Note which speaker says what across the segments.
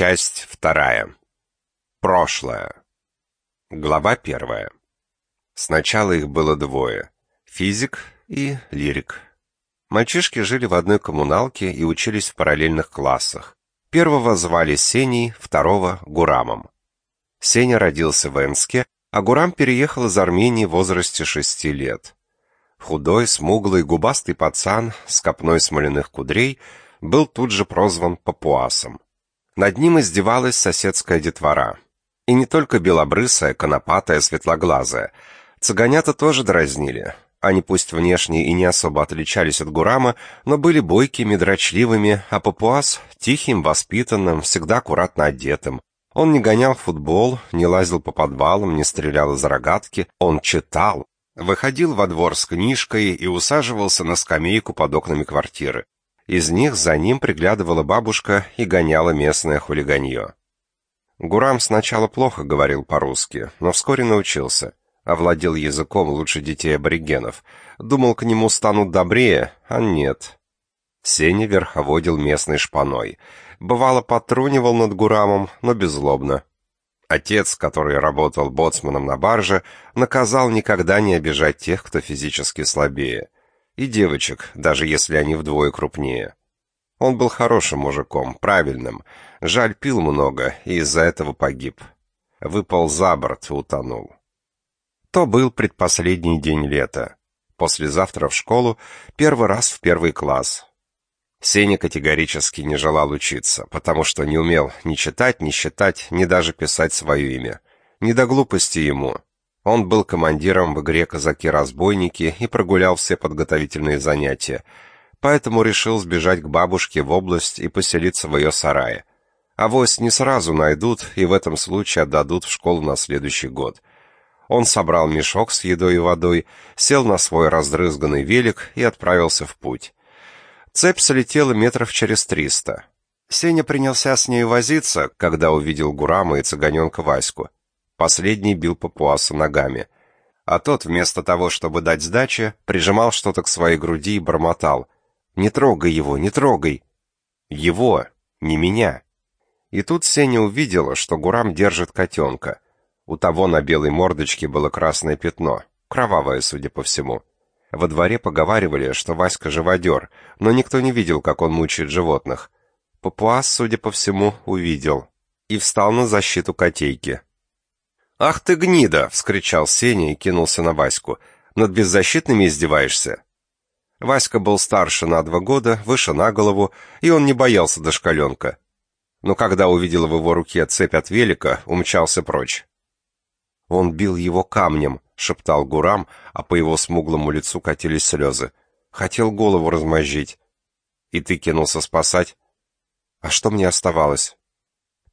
Speaker 1: Часть вторая. Прошлое. Глава первая. Сначала их было двое. Физик и лирик. Мальчишки жили в одной коммуналке и учились в параллельных классах. Первого звали Сеней, второго — Гурамом. Сеня родился в Энске, а Гурам переехал из Армении в возрасте шести лет. Худой, смуглый, губастый пацан с копной смоляных кудрей был тут же прозван Папуасом. Над ним издевалась соседская детвора. И не только белобрысая, конопатая, светлоглазая. Цыганята тоже дразнили. Они пусть внешне и не особо отличались от Гурама, но были бойкими, дрочливыми, а Папуас — тихим, воспитанным, всегда аккуратно одетым. Он не гонял футбол, не лазил по подвалам, не стрелял из рогатки, он читал. Выходил во двор с книжкой и усаживался на скамейку под окнами квартиры. Из них за ним приглядывала бабушка и гоняла местное хулиганье. Гурам сначала плохо говорил по-русски, но вскоре научился. Овладел языком лучше детей аборигенов. Думал, к нему станут добрее, а нет. Сеня верховодил местной шпаной. Бывало, потрунивал над Гурамом, но беззлобно. Отец, который работал боцманом на барже, наказал никогда не обижать тех, кто физически слабее и девочек, даже если они вдвое крупнее. Он был хорошим мужиком, правильным. Жаль, пил много и из-за этого погиб. Выпал за борт утонул. То был предпоследний день лета. Послезавтра в школу, первый раз в первый класс. Сеня категорически не желал учиться, потому что не умел ни читать, ни считать, ни даже писать свое имя. Не до глупости ему. Он был командиром в игре «Казаки-разбойники» и прогулял все подготовительные занятия, поэтому решил сбежать к бабушке в область и поселиться в ее сарае. Авось не сразу найдут и в этом случае отдадут в школу на следующий год. Он собрал мешок с едой и водой, сел на свой раздрызганный велик и отправился в путь. Цепь слетела метров через триста. Сеня принялся с ней возиться, когда увидел Гурама и цыганенка Ваську. Последний бил папуаса ногами. А тот, вместо того, чтобы дать сдачи, прижимал что-то к своей груди и бормотал. «Не трогай его, не трогай!» «Его, не меня!» И тут Сеня увидела, что Гурам держит котенка. У того на белой мордочке было красное пятно, кровавое, судя по всему. Во дворе поговаривали, что Васька живодер, но никто не видел, как он мучает животных. Папуас, судя по всему, увидел и встал на защиту котейки. «Ах ты гнида!» — вскричал Сеня и кинулся на Ваську. «Над беззащитными издеваешься?» Васька был старше на два года, выше на голову, и он не боялся дошкаленка. Но когда увидел в его руке цепь от велика, умчался прочь. «Он бил его камнем», — шептал Гурам, а по его смуглому лицу катились слезы. «Хотел голову размозжить». «И ты кинулся спасать?» «А что мне оставалось?»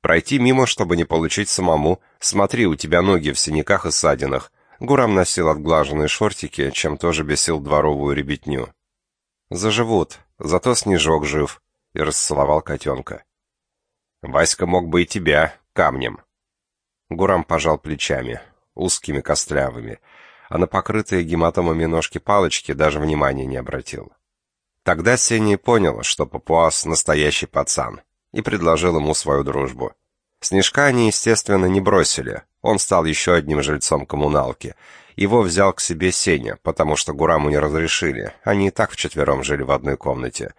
Speaker 1: Пройти мимо, чтобы не получить самому. Смотри, у тебя ноги в синяках и ссадинах. Гурам носил отглаженные шортики, чем тоже бесил дворовую ребятню. Заживут, зато Снежок жив. И расцеловал котенка. Васька мог бы и тебя камнем. Гурам пожал плечами, узкими костлявыми, а на покрытые гематомами ножки палочки даже внимания не обратил. Тогда Сеня понял, что Папуас настоящий пацан и предложил ему свою дружбу. Снежка они, естественно, не бросили. Он стал еще одним жильцом коммуналки. Его взял к себе Сеня, потому что Гураму не разрешили. Они и так вчетвером жили в одной комнате.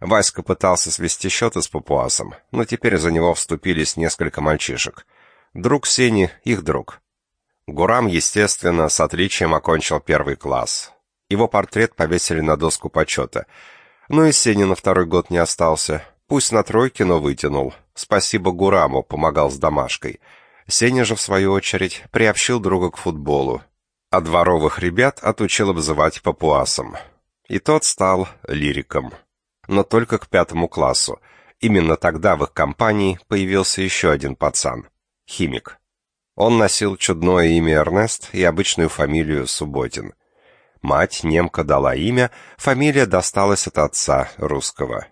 Speaker 1: Васька пытался свести счеты с Папуасом, но теперь за него вступились несколько мальчишек. Друг Сени — их друг. Гурам, естественно, с отличием окончил первый класс. Его портрет повесили на доску почета. Но и Сеня на второй год не остался. Пусть на тройке, но вытянул. Спасибо Гураму, помогал с домашкой. Сеня же, в свою очередь, приобщил друга к футболу. А дворовых ребят отучил обзывать папуасом. И тот стал лириком. Но только к пятому классу. Именно тогда в их компании появился еще один пацан. Химик. Он носил чудное имя Эрнест и обычную фамилию Субботин. Мать немка дала имя, фамилия досталась от отца, русского.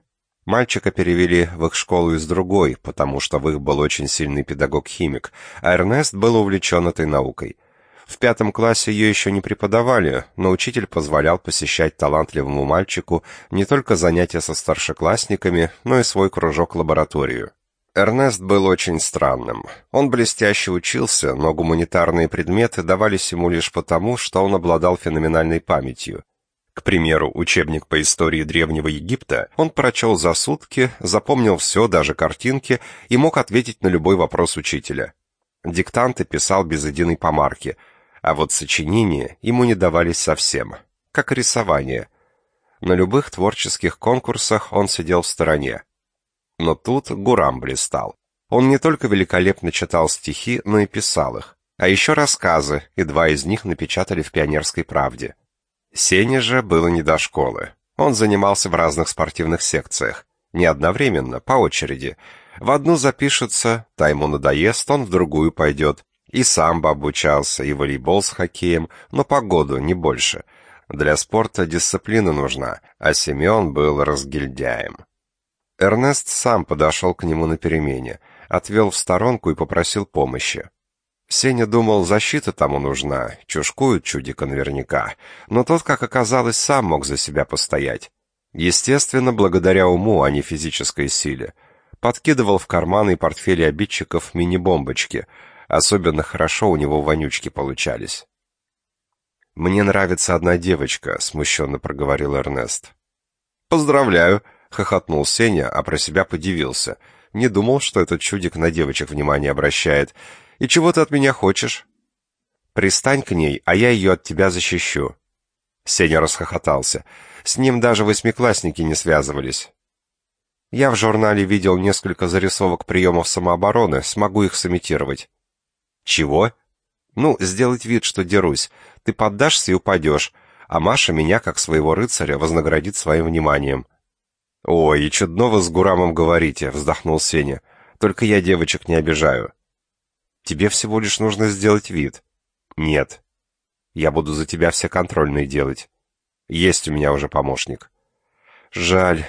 Speaker 1: Мальчика перевели в их школу из другой, потому что в их был очень сильный педагог-химик, а Эрнест был увлечен этой наукой. В пятом классе ее еще не преподавали, но учитель позволял посещать талантливому мальчику не только занятия со старшеклассниками, но и свой кружок-лабораторию. Эрнест был очень странным. Он блестяще учился, но гуманитарные предметы давались ему лишь потому, что он обладал феноменальной памятью. К примеру, учебник по истории Древнего Египта он прочел за сутки, запомнил все, даже картинки, и мог ответить на любой вопрос учителя. Диктанты писал без единой помарки, а вот сочинения ему не давались совсем, как рисование. На любых творческих конкурсах он сидел в стороне. Но тут Гурам блистал. Он не только великолепно читал стихи, но и писал их. А еще рассказы, и два из них напечатали в «Пионерской правде». Сене же было не до школы. Он занимался в разных спортивных секциях. Не одновременно, по очереди. В одну запишется, та ему надоест, он в другую пойдет. И самбо обучался, и волейбол с хоккеем, но по году, не больше. Для спорта дисциплина нужна, а Семен был разгильдяем. Эрнест сам подошел к нему на перемене, отвел в сторонку и попросил помощи. Сеня думал, защита тому нужна, чушкуют чудика наверняка, но тот, как оказалось, сам мог за себя постоять. Естественно, благодаря уму, а не физической силе. Подкидывал в карманы и портфели обидчиков мини-бомбочки. Особенно хорошо у него вонючки получались. «Мне нравится одна девочка», — смущенно проговорил Эрнест.
Speaker 2: «Поздравляю», —
Speaker 1: хохотнул Сеня, а про себя подивился. Не думал, что этот чудик на девочек внимание обращает — и чего ты от меня хочешь? Пристань к ней, а я ее от тебя защищу. Сеня расхохотался. С ним даже восьмиклассники не связывались. Я в журнале видел несколько зарисовок приемов самообороны, смогу их сымитировать. Чего? Ну, сделать вид, что дерусь. Ты поддашься и упадешь, а Маша меня, как своего рыцаря, вознаградит своим вниманием. Ой, и чудно вы с Гурамом говорите, вздохнул Сеня. Только я девочек не обижаю. Тебе всего лишь нужно сделать вид. Нет. Я буду за тебя все контрольные делать. Есть у меня уже помощник. Жаль.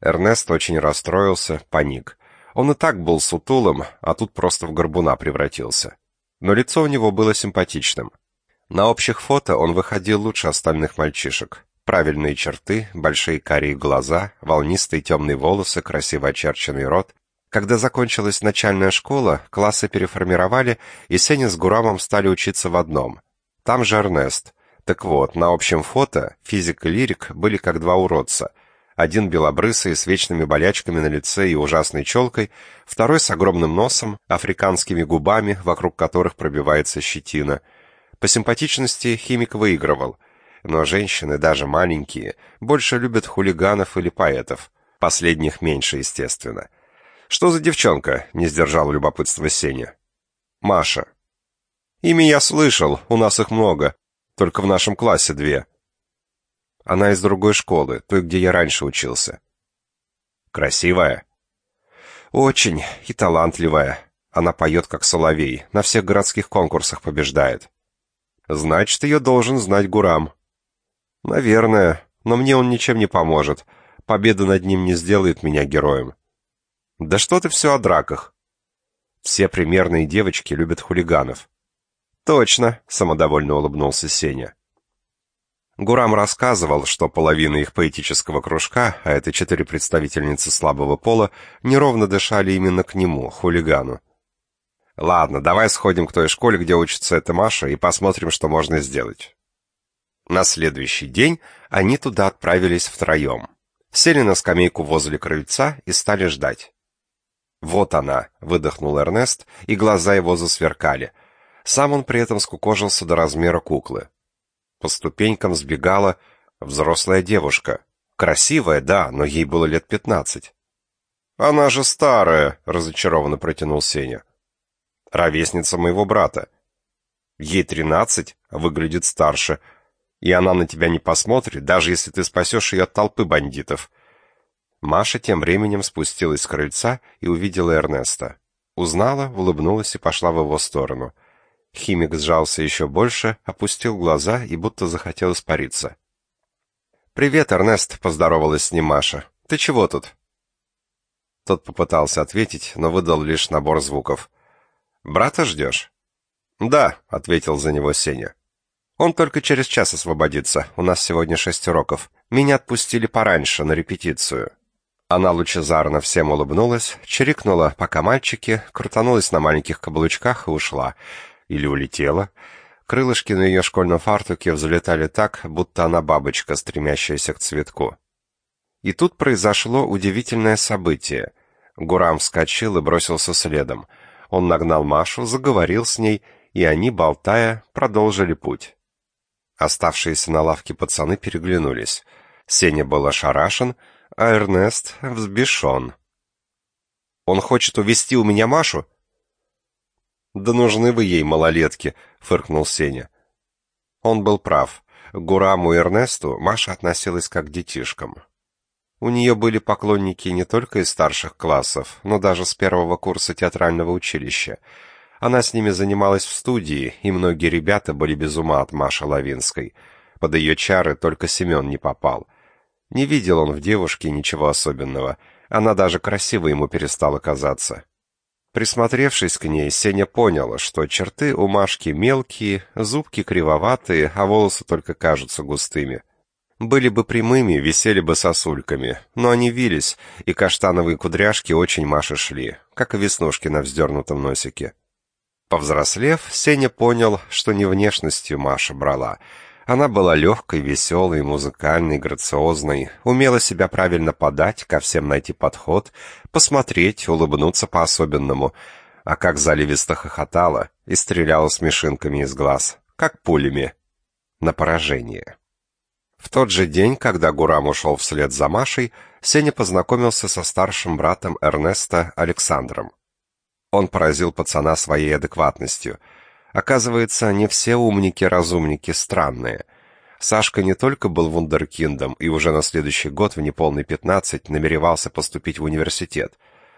Speaker 1: Эрнест очень расстроился, паник. Он и так был сутулым, а тут просто в горбуна превратился. Но лицо у него было симпатичным. На общих фото он выходил лучше остальных мальчишек. Правильные черты, большие карие глаза, волнистые темные волосы, красиво очерченный рот, когда закончилась начальная школа, классы переформировали, и Сеня с Гурамом стали учиться в одном. Там же Эрнест. Так вот, на общем фото физик и лирик были как два уродца. Один белобрысый, с вечными болячками на лице и ужасной челкой, второй с огромным носом, африканскими губами, вокруг которых пробивается щетина. По симпатичности химик выигрывал. Но женщины, даже маленькие, больше любят хулиганов или поэтов. Последних меньше, естественно. «Что за девчонка?» — не сдержал любопытства Сеня. «Маша». «Имя я слышал, у нас их много. Только в нашем классе две». «Она из другой школы, той, где я раньше учился». «Красивая?» «Очень, и талантливая. Она поет, как соловей, на всех городских конкурсах побеждает». «Значит, ее должен знать Гурам». «Наверное, но мне он ничем не поможет. Победа над ним не сделает меня героем». Да что ты все о драках? Все примерные девочки любят хулиганов. Точно, самодовольно улыбнулся Сеня. Гурам рассказывал, что половина их поэтического кружка, а это четыре представительницы слабого пола, неровно дышали именно к нему, хулигану. Ладно, давай сходим к той школе, где учится эта Маша, и посмотрим, что можно сделать. На следующий день они туда отправились втроем. Сели на скамейку возле крыльца и стали ждать. «Вот она!» — выдохнул Эрнест, и глаза его засверкали. Сам он при этом скукожился до размера куклы. По ступенькам сбегала взрослая девушка. Красивая, да, но ей было лет пятнадцать. «Она же старая!» — разочарованно протянул Сеня. «Ровесница моего брата. Ей тринадцать, выглядит старше, и она на тебя не посмотрит, даже если ты спасешь ее от толпы бандитов». Маша тем временем спустилась с крыльца и увидела Эрнеста. Узнала, улыбнулась и пошла в его сторону. Химик сжался еще больше, опустил глаза и будто захотел испариться. «Привет, Эрнест», — поздоровалась с ним Маша. «Ты чего тут?» Тот попытался ответить, но выдал лишь набор звуков. «Брата ждешь?» «Да», — ответил за него Сеня. «Он только через час освободится. У нас сегодня шесть уроков. Меня отпустили пораньше, на репетицию». Она лучезарно всем улыбнулась, чирикнула, пока мальчики, крутанулась на маленьких каблучках и ушла. Или улетела. Крылышки на ее школьном фартуке взлетали так, будто она бабочка, стремящаяся к цветку. И тут произошло удивительное событие. Гурам вскочил и бросился следом. Он нагнал Машу, заговорил с ней, и они, болтая, продолжили путь. Оставшиеся на лавке пацаны переглянулись. Сеня был ошарашен, а Эрнест взбешен. «Он хочет увести у меня Машу?» «Да нужны вы ей, малолетки», — фыркнул Сеня. Он был прав. Гураму и Эрнесту Маша относилась как к детишкам. У нее были поклонники не только из старших классов, но даже с первого курса театрального училища. Она с ними занималась в студии, и многие ребята были без ума от Маши Лавинской. Под ее чары только Семен не попал. Не видел он в девушке ничего особенного. Она даже красиво ему перестала казаться. Присмотревшись к ней, Сеня понял, что черты у Машки мелкие, зубки кривоватые, а волосы только кажутся густыми. Были бы прямыми, висели бы сосульками, но они вились, и каштановые кудряшки очень Маше шли, как и веснушки на вздернутом носике. Повзрослев, Сеня понял, что не внешностью Маша брала — она была легкой, веселой, музыкальной, грациозной, умела себя правильно подать, ко всем найти подход, посмотреть, улыбнуться по-особенному, а как заливисто хохотала и стреляла смешинками из глаз, как пулями, на поражение. В тот же день, когда Гурам ушел вслед за Машей, Сеня познакомился со старшим братом Эрнеста Александром. Он поразил пацана своей адекватностью — Оказывается, не все умники-разумники странные. Сашка не только был вундеркиндом и уже на следующий год в неполный 15 намеревался поступить в университет.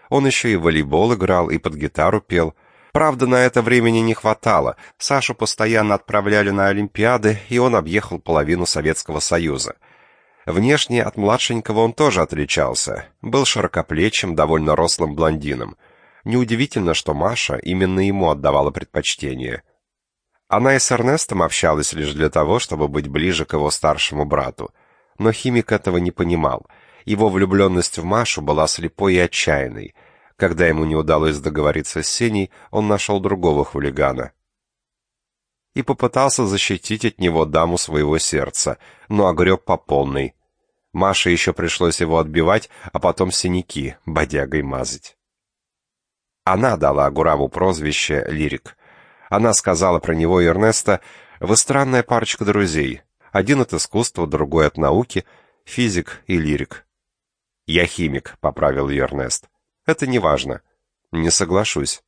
Speaker 1: Он еще и волейбол играл, и под гитару пел. Правда, на это времени не хватало. Сашу постоянно отправляли на олимпиады, и он объехал половину Советского Союза. Внешне от младшенького он тоже отличался. Был широкоплечим, довольно рослым блондином. Неудивительно, что Маша именно ему отдавала предпочтение. Она и с Эрнестом общалась лишь для того, чтобы быть ближе к его старшему брату. Но химик этого не понимал. Его влюбленность в Машу была слепой и отчаянной. Когда ему не удалось договориться с Сеней, он нашел другого хулигана. И попытался защитить от него даму своего сердца, но огреб по полной. Маше еще пришлось его отбивать, а потом синяки бодягой мазать. Она дала Гураву прозвище «Лирик». Она сказала про него и Эрнеста «Вы странная парочка друзей. Один от искусства, другой от науки, физик и лирик». «Я химик», — поправил ее Эрнест. «Это не важно». «Не соглашусь».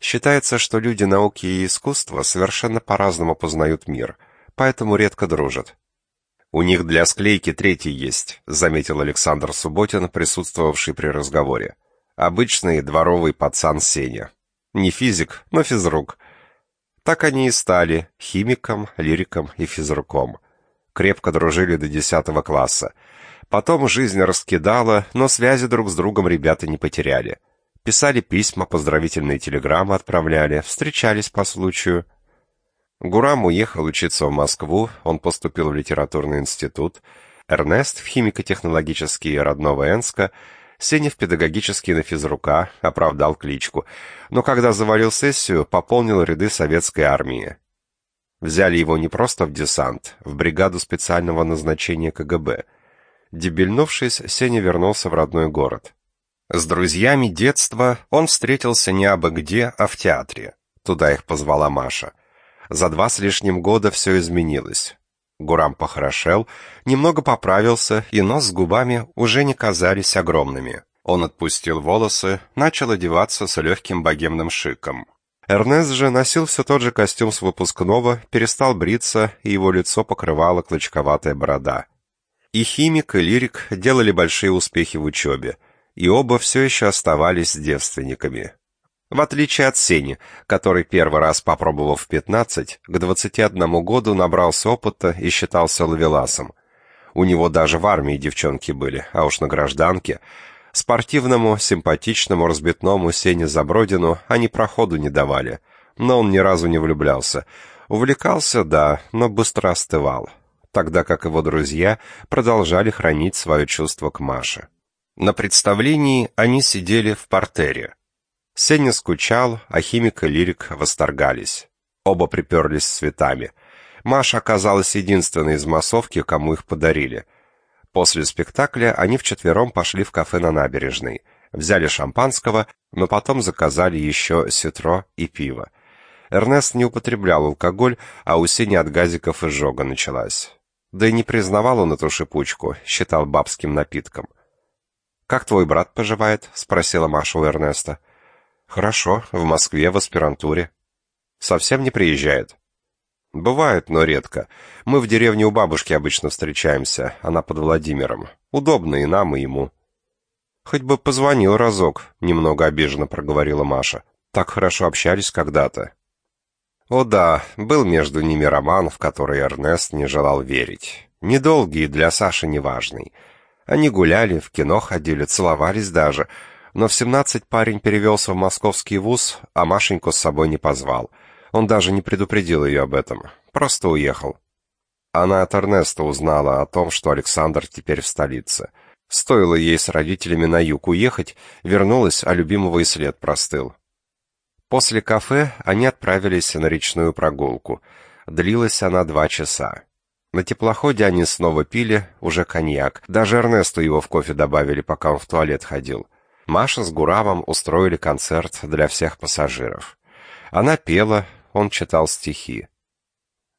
Speaker 1: Считается, что люди науки и искусства совершенно по-разному познают мир, поэтому редко дружат. «У них для склейки третий есть», — заметил Александр Субботин, присутствовавший при разговоре. Обычный дворовый пацан Сеня. Не физик, но физрук. Так они и стали химиком, лириком и физруком. Крепко дружили до десятого класса. Потом жизнь раскидала, но связи друг с другом ребята не потеряли. Писали письма, поздравительные телеграммы отправляли, встречались по случаю. Гурам уехал учиться в Москву, он поступил в литературный институт. Эрнест в химико-технологический родного Энска – Сеня в педагогический на физрука, оправдал кличку, но когда завалил сессию, пополнил ряды советской армии. Взяли его не просто в десант, в бригаду специального назначения КГБ. Дебильнувшись, Сеня вернулся в родной город. С друзьями детства он встретился не абы где, а в театре. Туда их позвала Маша. За два с лишним года все изменилось. Гурам похорошел, немного поправился, и нос с губами уже не казались огромными. Он отпустил волосы, начал одеваться с легким богемным шиком. Эрнест же носил все тот же костюм с выпускного, перестал бриться, и его лицо покрывала клочковатая борода. И химик, и лирик делали большие успехи в учебе, и оба все еще оставались девственниками. В отличие от Сени, который первый раз, попробовав 15, к 21 году набрался опыта и считался ловеласом. У него даже в армии девчонки были, а уж на гражданке. Спортивному, симпатичному, разбитному Сене Забродину они проходу не давали, но он ни разу не влюблялся. Увлекался, да, но быстро остывал, тогда как его друзья продолжали хранить свое чувство к Маше. На представлении они сидели в портере. Сеня скучал, а химик и лирик восторгались. Оба приперлись цветами. Маша оказалась единственной из массовки, кому их подарили. После спектакля они вчетвером пошли в кафе на набережной. Взяли шампанского, но потом заказали еще ситро и пиво. Эрнест не употреблял алкоголь, а у Сени от газиков изжога началась. Да и не признавал он эту шипучку, считал бабским напитком. «Как твой брат поживает?» — спросила Маша у Эрнеста. «Хорошо, в Москве, в аспирантуре». «Совсем не приезжает?» «Бывает, но редко. Мы в деревне у бабушки обычно встречаемся, она под Владимиром. Удобно и нам, и ему». «Хоть бы позвонил разок», — немного обиженно проговорила Маша. «Так хорошо общались когда-то». О да, был между ними роман, в который Эрнест не желал верить. Недолгий, для Саши неважный. Они гуляли, в кино ходили, целовались даже. Но в семнадцать парень перевелся в московский вуз, а Машеньку с собой не позвал. Он даже не предупредил ее об этом. Просто уехал. Она от Эрнеста узнала о том, что Александр теперь в столице. Стоило ей с родителями на юг уехать, вернулась, а любимого и след простыл. После кафе они отправились на речную прогулку. Длилась она два часа. На теплоходе они снова пили, уже коньяк. Даже Эрнесту его в кофе добавили, пока он в туалет ходил. Маша с Гуравом устроили концерт для всех пассажиров. Она пела, он читал стихи.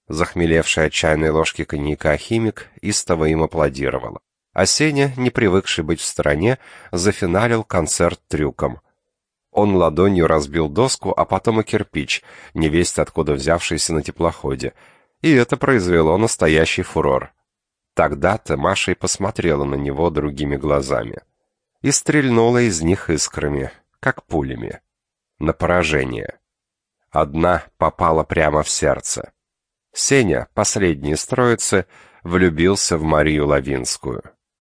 Speaker 1: Захмелевший от чайной ложки коньяка химик истово им аплодировала. А Сеня, не привыкший быть в стороне, зафиналил концерт трюком. Он ладонью разбил доску, а потом и кирпич, невесть откуда взявшийся на теплоходе. И это произвело настоящий фурор. Тогда-то Маша и посмотрела на него другими глазами. И стрельнула из них искрами, как пулями. На поражение. Одна попала прямо в сердце. Сеня, последний из троицы, влюбился в Марию Лавинскую.